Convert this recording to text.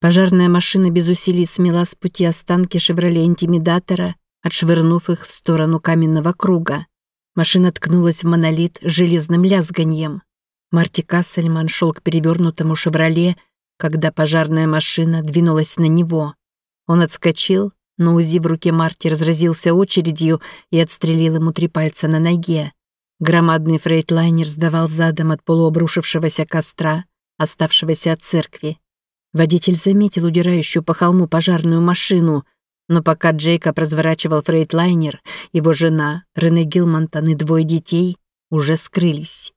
Пожарная машина без усилий смела с пути останки «Шевроле Интимидатора», отшвырнув их в сторону каменного круга. Машина ткнулась в монолит с железным лязганьем. Марти Кассельман шел к перевернутому «Шевроле», когда пожарная машина двинулась на него. Он отскочил, но УЗИ в руке Марти разразился очередью и отстрелил ему три пальца на ноге. Громадный фрейтлайнер сдавал задом от полуобрушившегося костра, оставшегося от церкви. Водитель заметил удирающую по холму пожарную машину, но пока Джейкоб разворачивал фрейтлайнер, его жена, Рене Гилмонтон и двое детей уже скрылись.